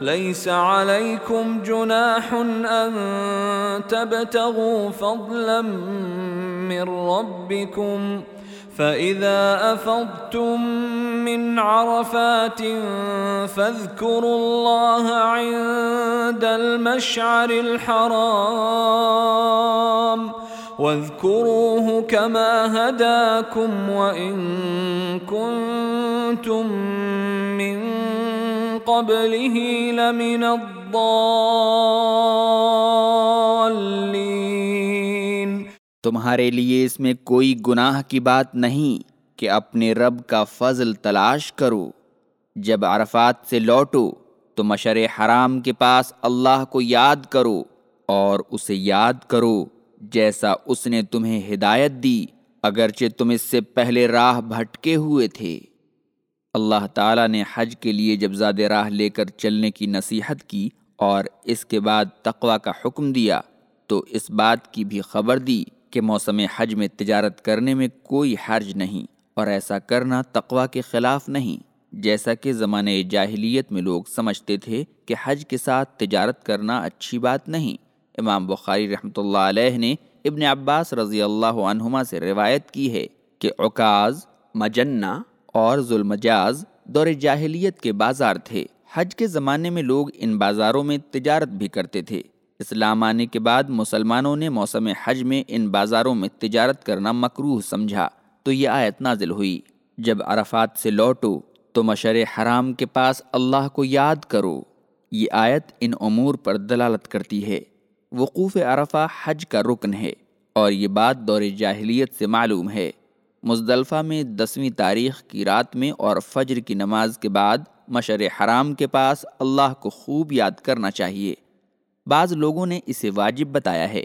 ليس عليكم جناح أن تبتغوا فضلا من ربكم فإذا أفضتم من عرفات فاذكروا الله عند المشعر الحرام واذكروه كما هداكم وإن كنتم من قبله لمن الضالين۔ تمہارے لیے اس میں کوئی گناہ کی بات نہیں کہ اپنے رب کا فضل تلاش کرو۔ جب عرفات سے لوٹو تو مشر حرام کے پاس اللہ کو یاد کرو اور اسے یاد کرو جیسا اس نے تمہیں ہدایت دی، اگرچہ تم اس سے پہلے راہ بھٹکے ہوئے تھے۔ اللہ تعالیٰ نے حج کے لیے جب زیادہ راہ لے کر چلنے کی نصیحت کی اور اس کے بعد تقوا کا حکم دیا، تو اس بات کی بھی خبر دی کہ موسم حج میں تجارت کرنے میں کوئی حرج نہیں اور ایسا کرنا تقوا کے خلاف نہیں۔ جیسا کہ زمانے جاہلیت میں لوگ سمجھتے تھے کہ حج کے ساتھ تجارت کرنا اچھی بات نہیں۔ امام بخاری رحمۃ اللہ علیہ نے ابن عباس رضی اللہ عنہما سے روایت کی ہے کہ عکاز مجنہ اور ظلمجاز دور جاہلیت کے بازار تھے۔ حج کے زمانے میں لوگ ان بازاروں میں تجارت بھی کرتے تھے۔ اسلام آنے کے بعد مسلمانوں نے موسم حج میں ان بازاروں میں تجارت کرنا مکروح سمجھا۔ تو یہ آیت نازل ہوئی۔ جب عرفات سے لوٹو تو مشر حرام کے پاس اللہ کو یاد کرو۔ یہ آیت ان امور پر دلالت کرتی ہے۔ وقوف عرفہ حج کا رکن ہے اور یہ بات دور جاہلیت سے معلوم ہے۔ مزدلفہ میں دسویں تاریخ کی رات میں اور فجر کی نماز کے بعد مشر حرام کے پاس اللہ کو خوب یاد کرنا چاہیے۔ بعض لوگوں نے اسے واجب بتایا ہے۔